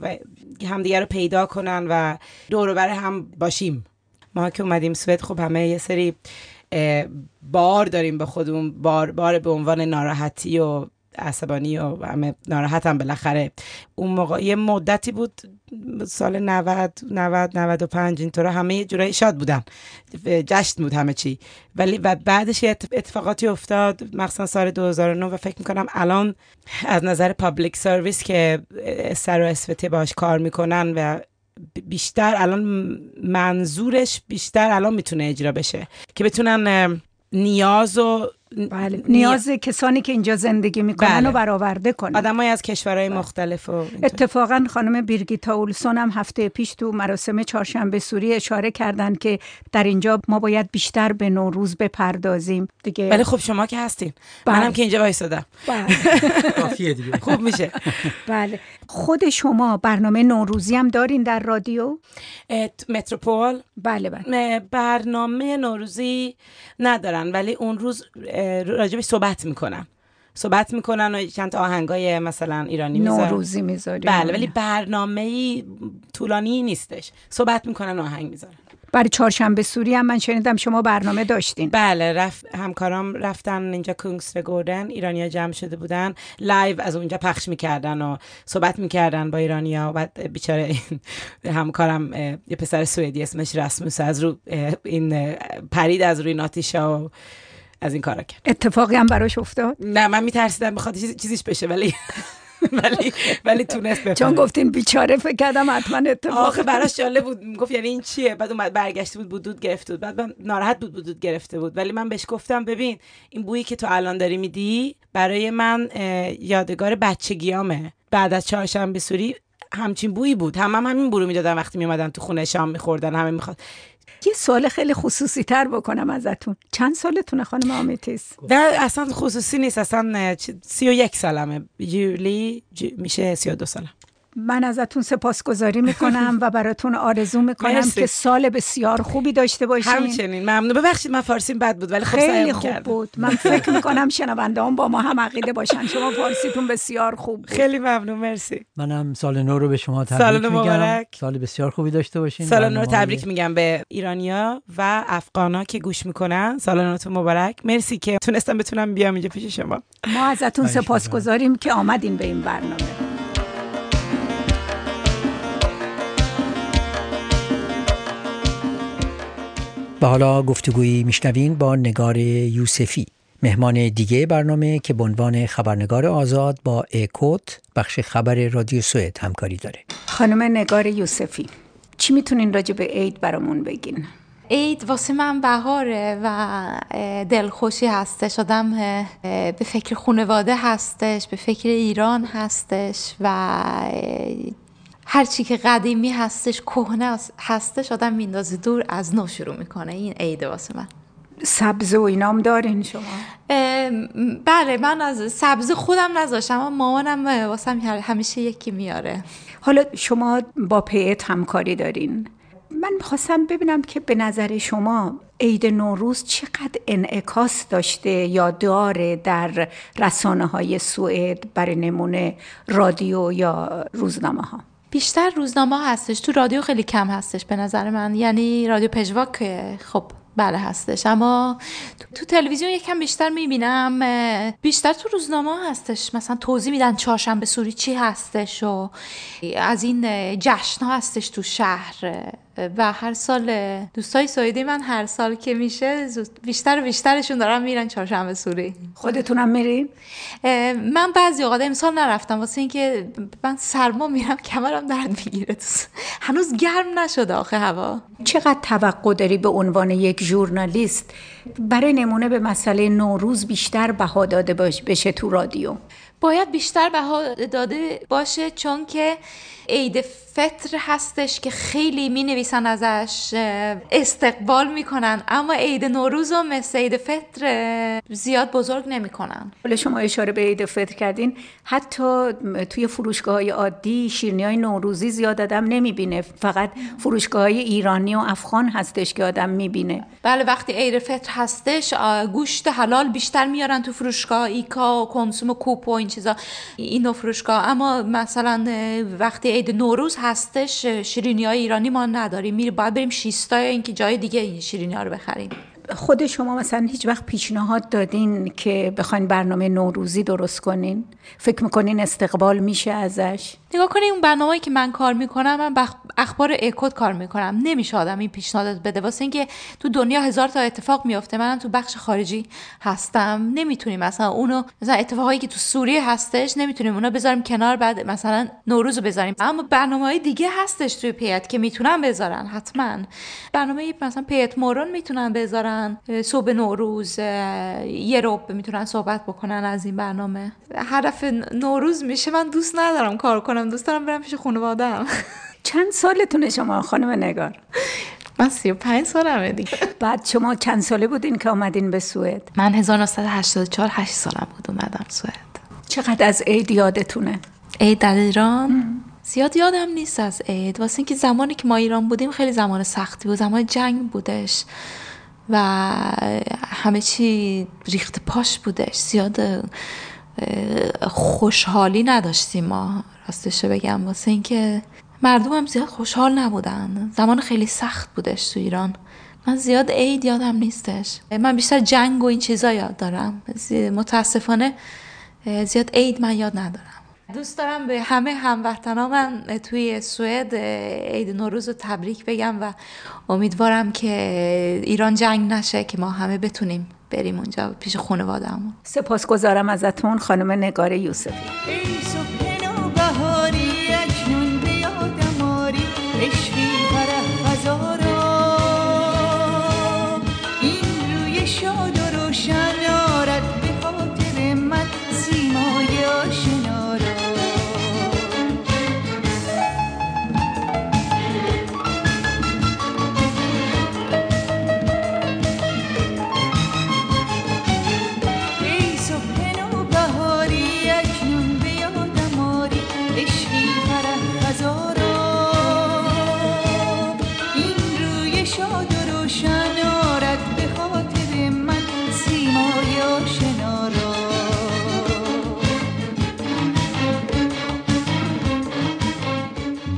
همدیگه رو پیدا کنن و دور بر هم باشیم. ما که اومدیم سوئد خب همه یه سری بار داریم به خودمون بار, بار به عنوان ناراحتی و عصبانی و همه ناراحتم بالاخره. اون موقع یه مدتی بود سال 90 90 95 اینطور همه یه جورایی شاد بودن جشن بود همه چی. ولی و بعدش یه اتفاقاتی افتاد مخصوصا سال 2009 و فکر می‌کنم الان از نظر پابلیک سرویس که سر و اسفته باش کار می‌کنن و بیشتر الان منظورش بیشتر الان می‌تونه اجرا بشه. که بتونن نیاز و بله. نیاز کسانی که اینجا زندگی می‌کنن بله. و برآورده کنن. آدمای از کشورهای مختلف و اتفاقا خانم بیرگیتا اولسون هم هفته پیش تو مراسم چهارشنبه سوری اشاره کردن که در اینجا ما باید بیشتر به نوروز بپردازیم. دیگه ولی خب شما که هستین. بله. منم که اینجا وایسادم. کافیه دیگه. خوب میشه. بله. خود شما برنامه نوروزی هم دارین در رادیو؟ متروپول. بله بله. برنامه نوروزی ندارن ولی اون روز راجبش صحبت می‌کنن صحبت می‌کنن و چند تا آهنگای مثلا ایرانی می‌ذارن. نوروزی می‌ذاری بله ولی برنامه طولانی نیستش. صحبت می‌کنن آهنگ می‌ذارن. برای چهارشنبه سوری هم من شنیدم شما برنامه داشتین. بله رفت همکارام رفتن اینجا Kungsträdgården ایرانیا جمع شده بودن. live از اونجا پخش می‌کردن و صحبت می‌کردن با ایرانیا و بعد بیچاره همکارم یه پسر سوئدی اسمش راسموس از رو این پرید از روی آتیشا و از این کارا کرد. اتفاقی هم براش افتاد؟ نه من میترسیدم بخاطر چیزیش بشه ولی ولی ولی تونست بفهمه. چون گفتین بیچاره فکر کردم حتما اتفاق آخه براش جالب بود. گفت یعنی این چیه؟ بعد اومد برگشته بود بو دود گرفته بود. بعد من ناراحت بود بو دود گرفته بود. ولی من بهش گفتم ببین این بویی که تو الان داری میدی برای من یادگار بچگیامه. بعد از چهارشنبه سوری همچین بویی بود. هم, هم همین برو می‌دادن وقتی میومدن تو خونه شام میخوردن همه می‌خواد یه سوال خیلی خصوصی تر بکنم ازتون. چند سالتونه خانم آمیتیس؟ نه اصلا خصوصی نیست. اصلا سی و یک سالمه. جولی میشه سی و دو سالم. من ازتون سپاسگزاری می‌کنم و براتون آرزو می‌کنم مرسی. که سال بسیار خوبی داشته باشین. همچنین. ممنون. ببخشید من فارسیم بد بود ولی خب خیلی سعی خوب کردم. بود. من فکر می‌کنم شنونده هم با ما هم عقیده باشن. شما فارسیتون بسیار خوب بود. خیلی ممنون. مرسی. منم سال نو رو به شما سال تبریک نو میگم. سال بسیار خوبی داشته باشین. سال نو تبریک میگم به ایرانیا و افغانا که گوش می‌کنن. سال نوتون مبارک. مرسی که تونستم بتونم بیام اینجا پیش شما. ما ازتون. سپاسگزاریم که آمدین به این برنامه. و حالا گفتگویی میشنوین با نگار یوسفی مهمان دیگه برنامه که به عنوان خبرنگار آزاد با اکوت بخش خبر رادیو سوئد همکاری داره خانم نگار یوسفی چی می‌تونین راجع به عید برامون بگین؟ عید واسه من بهاره و دلخوشی هستش آدم به فکر خانواده هستش به فکر ایران هستش و اه، هرچی که قدیمی هستش کهنه هستش آدم میندازه دور از نو شروع می‌کنه. این عیده واسه من. سبز و اینام دارین شما؟ بله من از سبز خودم نذاشتم اما مامانم واسم همیشه یکی میاره. حالا شما با پیت همکاری دارین. من می‌خواستم ببینم که به نظر شما عید نوروز چقدر انعکاس داشته یا داره در رسانه های سوئد برای نمونه رادیو یا روزنامه ها بیشتر روزنامه هستش. تو رادیو خیلی کم هستش به نظر من. یعنی رادیو پژواک خب بله هستش. اما تو, تلویزیون یکم بیشتر می‌بینم بیشتر تو روزنامه هستش. مثلا توضیح میدن چهارشنبه سوری چی هستش و از این جشن ها هستش تو شهر. و هر سال دوستای سوئدی من هر سال که میشه بیشتر و بیشترشون دارن میرن چهارشنبه سوری. خودتونم میرین من بعضی اوقات امسال نرفتم. واسه اینکه من سرما میرم کمرم درد می‌گیره. هنوز گرم نشده آخه هوا. چقدر توقع داری به عنوان یک ژورنالیست برای نمونه به مسئله نوروز بیشتر بها داده باش بشه تو رادیو. باید بیشتر بها داده باشه چون که عید فطر هستش که خیلی می نویسن ازش استقبال می‌کنن اما عید نوروز و مثل عید فطر زیاد بزرگ نمی‌کنن. حالا شما اشاره به عید فطر کردین حتی توی فروشگاه های عادی شیرنی های نوروزی زیاد آدم نمی‌بینه. فقط فروشگاه های ایرانی و افغان هستش که آدم می‌بینه. بله وقتی عید فطر هستش گوشت حلال بیشتر میارن تو فروشگاه ایکا و کنسوم و کوپ و این چیزا این فروشگاه. اما مثلا وقتی عید نوروز هستش شیرینی های ایرانی ما نداریم. میره باید بریم شیستا یا اینکه جای دیگه این شیرینی ها رو بخریم. خود شما مثلا هیچ وقت پیشنهاد دادین که بخواین برنامه نوروزی درست کنین؟ فکر می‌کنین استقبال میشه ازش؟ نگاه کنید اون برنامه‌ای که من کار می‌کنم من بخ... اخبار اکود کار می‌کنم. نمیشه آدم این پیشنهاد بده. واسه اینکه تو دنیا هزار تا اتفاق میافته. منم تو بخش خارجی هستم. نمی‌تونیم مثلا اونو مثلا اتفاقایی که تو سوریه هستش نمی‌تونیم اونو بذاریم کنار بعد مثلا نوروز رو بذاریم. اما برنامه های دیگه هستش توی پیت که می‌تونن بذارن حتما. برنامه مثلا پیت مورون می‌تونن بذارن. صبح نوروز یه روب می‌تونن صحبت بکنن از این برنامه. هدف نوروز میشه. من دوست ندارم کار کنم دوست دارم برم پیش خانوادم چند سالتونه شما خانم نگار؟ من 35 سالمه دیگه. بعد شما چند ساله بودین که آمدین به سوئد؟ من 1984 8 سالم بود اومدم سوئد. چقدر از عید یادتونه؟ عید در ایران؟ زیاد یادم نیست از عید. واسه اینکه زمانی که ما ایران بودیم خیلی زمان سختی بود زمان جنگ بودش و همه چی ریخت پاش بودش. زیاد خوشحالی نداشتیم ما راستش بگم واسه اینکه مردم هم زیاد خوشحال نبودن. زمان خیلی سخت بودش تو ایران. من زیاد عید یادم نیستش. من بیشتر جنگ و این چیزا یاد دارم. متاسفانه زیاد عید من یاد ندارم. دوست دارم به همه هموطنا من توی سوئد عید نوروز رو تبریک بگم و امیدوارم که ایران جنگ نشه که ما همه بتونیم بریم اونجا پیش خانواده‌مون. سپاسگزارم ازتون خانم نگار یوسفی.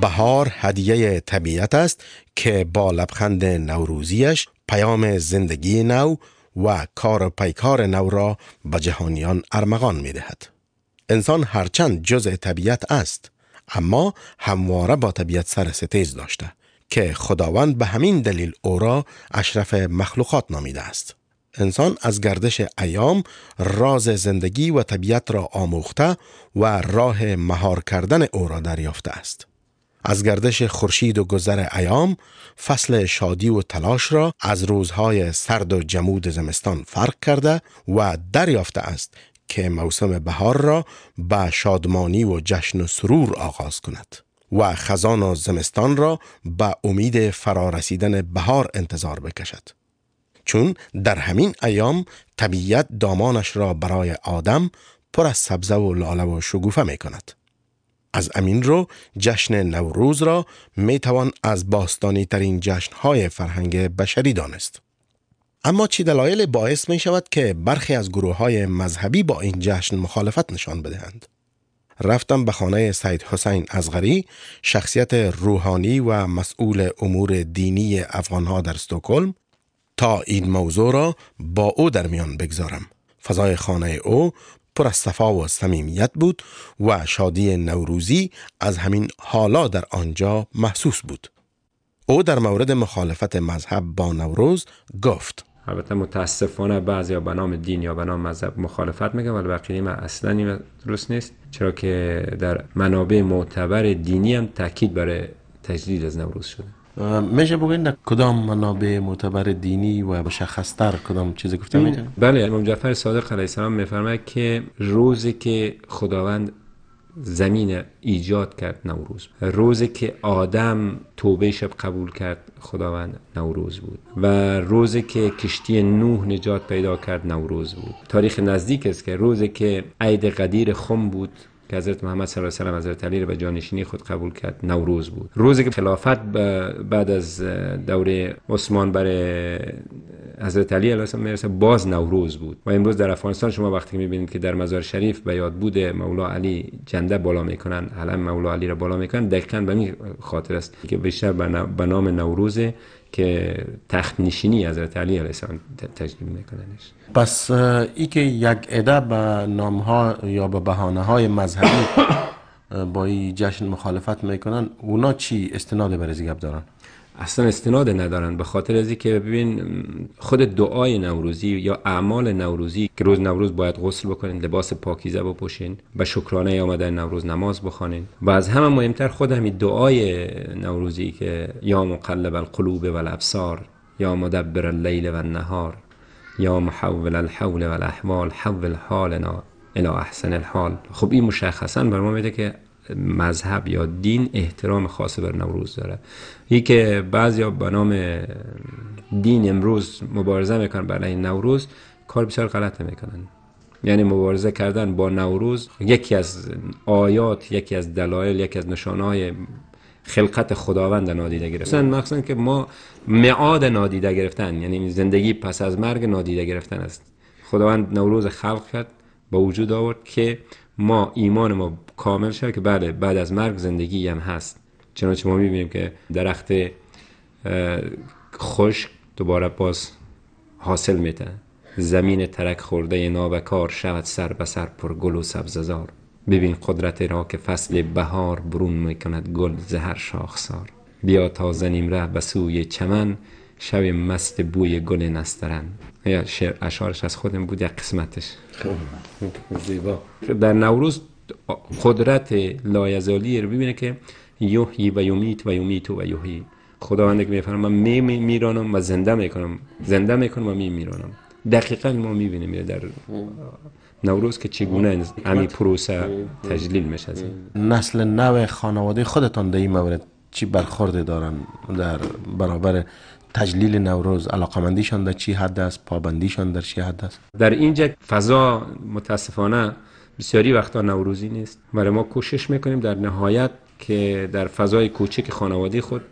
بهار هدیه طبیعت است که با لبخند نوروزیش پیام زندگی نو و کار پیکار نو را به جهانیان ارمغان می دهد. انسان هرچند جزء طبیعت است اما همواره با طبیعت سر ستیز داشته که خداوند به همین دلیل او را اشرف مخلوقات نامیده است. انسان از گردش ایام راز زندگی و طبیعت را آموخته و راه مهار کردن او را دریافته است. از گردش خورشید و گذر ایام فصل شادی و تلاش را از روزهای سرد و جمود زمستان فرق کرده و دریافته است که موسم بهار را به شادمانی و جشن و سرور آغاز کند و خزان و زمستان را به امید فرارسیدن بهار انتظار بکشد. چون در همین ایام طبیعت دامانش را برای آدم پر از سبزه و لاله و شگوفه می کند از امین رو جشن نوروز را می توان از باستانی ترین جشن های فرهنگ بشری دانست. اما چی دلایل باعث می شود که برخی از گروه های مذهبی با این جشن مخالفت نشان بدهند؟ رفتم به خانه سید حسین ازغری شخصیت روحانی و مسئول امور دینی افغانها در استکهلم تا این موضوع را با او در میان بگذارم. فضای خانه او پر از صفا و صمیمیت بود و شادی نوروزی از همین حالا در آنجا محسوس بود. او در مورد مخالفت مذهب با نوروز گفت. البته متاسفانه بعضی به نام دین یا به نام مذهب مخالفت میگن ولی بقیه من اصلا این درست نیست. چرا که در منابع معتبر دینی هم تاکید برای تجدید از نوروز شده. میشه بگوین در کدام منابع معتبر دینی و مشخصتر کدام چیزی گفته می‌تونید بله. امام جعفر صادق علیه السلام میفرماید که روزی که خداوند زمین ایجاد کرد نوروز. روزی که آدم توبه شب قبول کرد خداوند نوروز بود. و روزی که کشتی نوح نجات پیدا کرد نوروز بود. تاریخ نزدیک است که روزی که عید قدیر خم بود که حضرت محمد صلی الله علیه و حضرت علی را به جانشینی خود قبول کرد نوروز بود. روزی که خلافت بعد از دوره عثمان برای حضرت علی علیه السلام می‌رسه باز نوروز بود. و امروز در افغانستان شما وقتی می‌بینید که در مزار شریف به یاد بود مولا علی جنده بالا می‌کنن علم مولا علی را بالا می‌کنن دقیقا به خاطر است که بیشتر به نام نوروزه که تخت نشینی حضرت علی علیه السلام تجلیل میکننش. پس ای که یک عده به نام ها یا به بهانه های مذهبی با این جشن مخالفت می‌کنن اونا چی استناد برای گپ دارن؟ اصلا استناد ندارن به خاطر از که ببین خود دعای نوروزی یا اعمال نوروزی که روز نوروز باید غسل بکنین لباس پاکیزه بپوشین به شکرانه آمدن نوروز نماز بخوانین. و از همه مهمتر خود همین دعای نوروزی که یا مقلب القلوب و الابصار یا مدبر اللیل و النهار یا محول الحول و الاحوال حول حالنا الى احسن الحال. خب این مشخصا بر ما میده که مذهب یا دین احترام خاص بر نوروز داره. یکی که بعضی به نام دین امروز مبارزه می‌کنن برای نوروز کار بسیار غلط می‌کنن. یعنی مبارزه کردن با نوروز یکی از آیات یکی از دلایل یکی از نشانهای خلقت خداوند نادیده گرفتن. مخصوصا که ما معاد نادیده گرفتن یعنی زندگی پس از مرگ نادیده گرفتن است. خداوند نوروز خلق کرد با وجود آورد که ما ایمان ما کامل شد که بله بعد از مرگ زندگی هم هست. چنانچه ما می‌بینیم که درخت خوش دوباره باز حاصل میده. زمین ترک خورده نابکار شود سر به سر پر گل و سبززار ببین قدرت را که فصل بهار برون می‌کند گل زهر شاخسار بیا تا زنیم ره به سوی چمن شب مست بوی گل نسترن. یا شعر اشارش از خودم بود یا قسمتش؟ زیبا. در نوروز قدرت لایزالی رو ببینه که یحیی و یمیت و یمیت و یحیی. خداوند که میفرما من می میرانم و زنده می‌کنم. زنده می‌کنم و می میرانم. دقیقا ما می‌بینیم در نوروز که چگونه امی پروسه تجلیل میشه. نسل نو خانواده خودتان در این مورد چی برخورد دارن؟ در برابر تجلیل نوروز علاقمندیشان در چی حد است؟ پابندیشان در چی حد است؟ در اینجا فضا متاسفانه بسیاری وقتا نوروزی نیست. برای ما کوشش می‌کنیم در نهایت که در فضای کوچک خانواده خود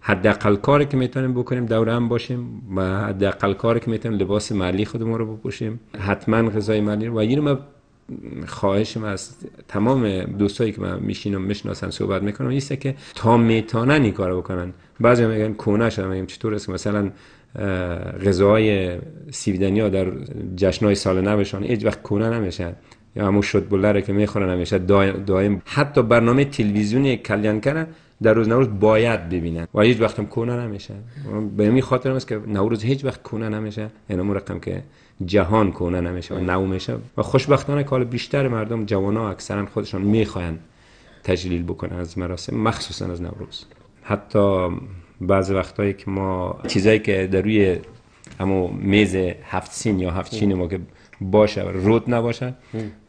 حداقل کاری که می‌تونیم بکنیم دور هم باشیم و حداقل کاری که می‌تونیم لباس محلی خودمون رو بپوشیم. حتما غذای محلی و اینو من خواهشم از تمام دوستایی که من میشینم می‌شناسن صحبت می‌کنم ایسته که تا می‌تونن این کارو بکنن. بعضی میگن کونه شدن میگم چطور است؟ مثلا غذاهای سیویدنیا در جشنهای سال نوشان هیچ وقت کونه نمیشن. یا همون شد بلره که می‌خورن همیشه دائم حتی برنامه تلویزیونی کلیان کردن در روز نوروز باید ببینن. و هیچ وقت هم کونه نمیشه. به این خاطر است که نوروز هیچ وقت کونه نمیشه. یعنی رقم که جهان کونه نمیشه و نو میشه. و خوشبختانه کال بیشتر مردم جوان ها اکثرا خودشان می‌خواین تجلیل بکنن از مراسم مخصوصا از نوروز. حتی بعض وقتایی که ما چیزایی که در روی اما میز هفت سین یا هفت چین ما که باشه رود نباشه.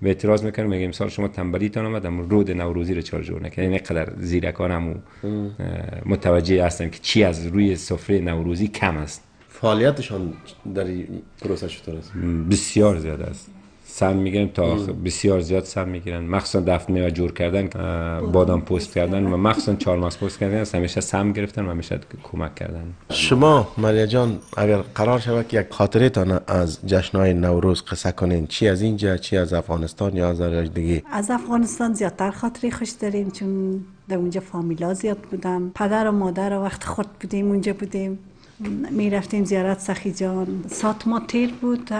به اعتراض می‌کنم میگم سال شما تنبلیتان آمد اما رود نوروزی رو چهار جور نکنه یعنی قدر زیرکان همو متوجه هستن که چی از روی سفره نوروزی کم است. فعالیتشان در پروسه چطور است؟ بسیار زیاد است. سم می‌گیرن تا بسیار زیاد سم می‌گیرن. مخصوصا دفن میوه جور کردن بادام پست کردن و مخصوصا چهارمغز پست کردن همیشه سم گرفتن و همیشه کمک کردن. شما مریا جان اگر قرار شود که یک خاطره تان از جشنهای نوروز قصه کنین چی از اینجا چی از افغانستان یا از دیگه؟ از افغانستان زیادتر خاطره خوش داریم چون در اونجا فامیلا زیاد بودم پدر و مادر وقت خود بودیم اونجا بودیم. می رفتیم زیارت سخی جان. سات ما تیر بود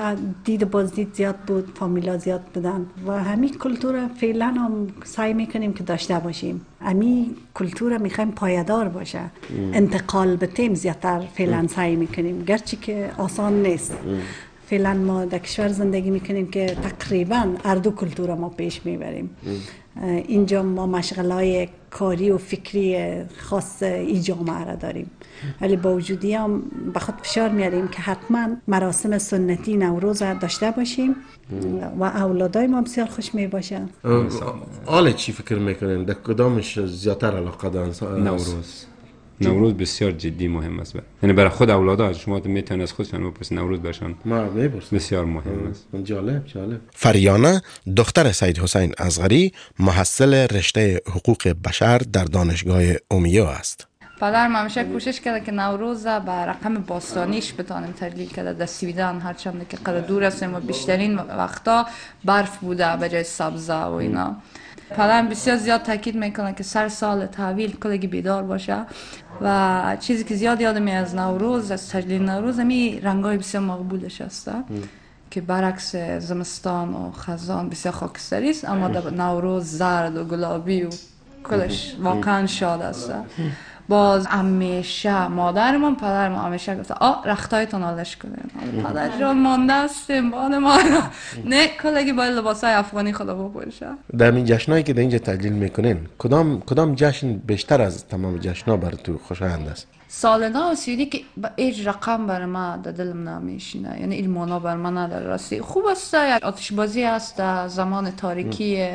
دید بازدید زیاد بود فامیلا زیاد بودن و همین کلتور فعلا هم سعی می‌کنیم که داشته باشیم. همین کلتور می‌خوایم پایدار باشه. انتقال به تیم زیادتر فعلا سعی می‌کنیم. گرچه که آسان نیست. فعلا ما در کشور زندگی می‌کنیم که تقریبا اردو کلتور ما پیش می‌بریم. اینجا ما مشغله های کاری و فکری خاص ای جامعه را داریم. ولی با وجودی هم به خود فشار میاریم که حتما مراسم سنتی نوروز را داشته باشیم و اولادای ما بسیار خوش می باشن. حال چی فکر می‌کنین؟ در کدامش زیادتر علاقه دارن؟ نوروز. نوروز بسیار جدی مهم است. یعنی برای خود اولادا شما می‌تونید از خودشان بپرسید نوروز برشان بسیار مهم است. جالب جالب. فریانه دختر سید حسین ازغری محصل رشته حقوق بشر در دانشگاه اومیو است. پدرم همیشه کوشش کرده که نوروز به رقم باستانیش بتانیم تدلیل کرده. در سویدن هرچند که قدر دور هستیم و بیشترین وقتا برف بوده به جای سبزه و اینا. پدرم بسیار زیاد تاکید می‌کنه که سر سال تحویل کلگی بیدار باشه و چیزی که زیاد یادم از نوروز از تجلیل نوروز همی رنگای بسیار مقبولش هسته که برعکس زمستان و خزان بسیار خاکستری است اما در نوروز زرد و گلابی و کلش واقعا شاد است باز همیشه مادرمون پدرم همیشه گفته آ رختایتون آلش کنین. پدر جان مانده هستیم بان ما. نه کلگی باید لباس های افغانی خدا بپوشه در این جشنایی که در اینجا تجلیل می‌کنین کدام کدام جشن بیشتر از تمام جشنها بر تو خوشایند است؟ سال نو سویدی که ایج رقم بر ما در دلم نمیشینه یعنی مانا بر من نداره راستی خوب است آتش بازی است در زمان تاریکی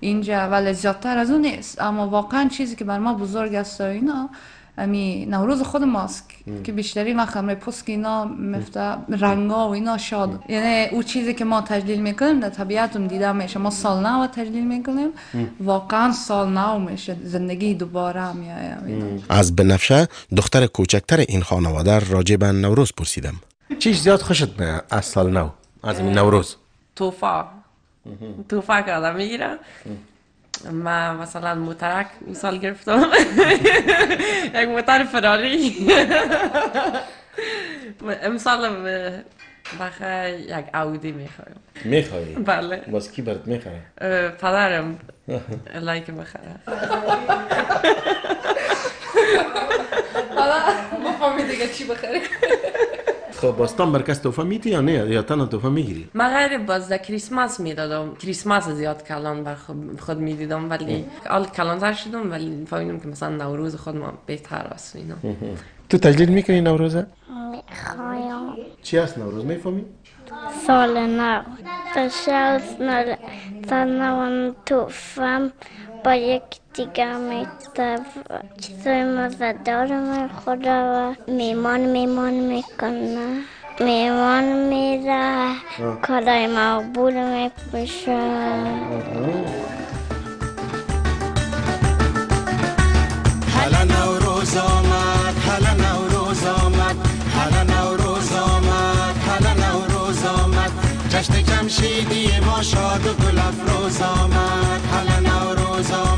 اینجا ولی زیادتر از اون نیست اما واقعا چیزی که بر ما بزرگ است اینا امی نوروز خود ماست که بیشتری وقت همراه پسک اینا مفته رنگا و اینا شاد یعنی او چیزی که ما تجلیل می‌کنیم در طبیعتون دیده میشه ما سال نو تجلیل می‌کنیم واقعا سال نو میشه زندگی دوباره میایه از بنفشه دختر کوچکتر این خانواده راجع به نوروز پرسیدم چیش زیاد خوشت میاد از سال نو از این نوروز توفا توفا که آدم می‌گیرم من مثلا موترک مثال گرفتم. یک موتر فراری. امسال بخیر یک اودی می‌خوایم میخوایی؟ بله. باز کی برات می‌خواه؟ پدرم. لایک بخره حالا بفهمی دیگه چی بخره خب باستان بر کس توفه میتی یا نه؟ یا تنها توفه می‌گیری؟ من غیر باز در کریسمس می‌دادم. کریسمس زیاد کلان بر خود, می‌دیدم ولی آل کلانتر شدم ولی فهمیدم که مثلا نوروز خود ما بهتر است اینا. تو تجلیل می‌کنی نوروزه؟ می‌خوایم چی هست نوروز؟ می‌فهمی؟ سال نو. سال نو توفم با یک دیگه میتب چیزای مزدار می‌خوره و میمان میمان می‌کنه. میمان میره. کارای مقبول میپوشه. هلا نوروز آمد هلا نوروز آمد هلا نوروز آمد هلا نوروز آمد. جشن جمشیدی ما شاد و گل افروز آمد هلا نوروز آمد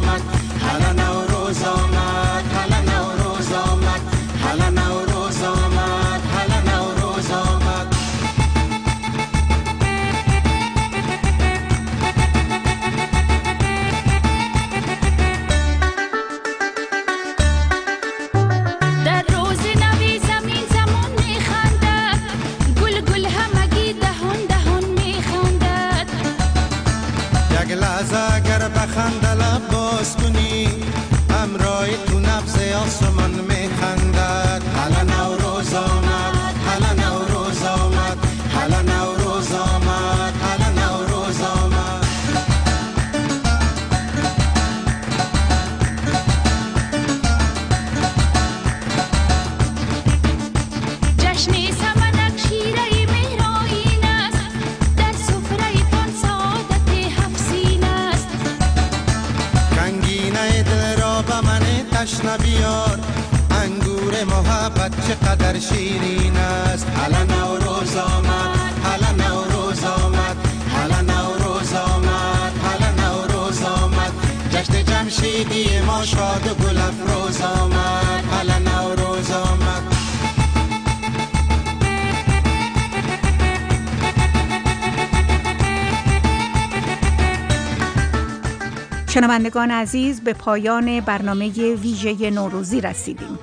شنوندگان عزیز به پایان برنامه ویژه نوروزی رسیدیم.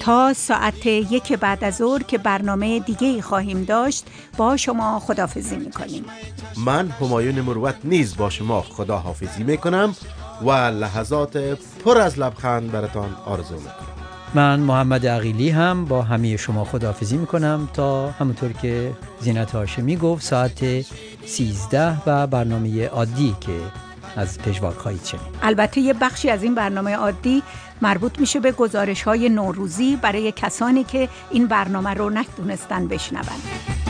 تا ساعت یک بعد از ظهر که برنامه دیگه ای خواهیم داشت با شما خدافزی می‌کنیم. من همایون مروت نیز با شما خدا حافظی می‌کنم و لحظات پر از لبخند براتان آرزو می‌کنم. من محمد عقیلی هم با همه شما خداحافظی می‌کنم تا همونطور که زینت هاشمی گفت ساعت 13 و برنامه عادی که از پژواک شنید البته یه بخشی از این برنامه عادی مربوط میشه به گزارش های نوروزی برای کسانی که این برنامه رو نتونستن بشنون.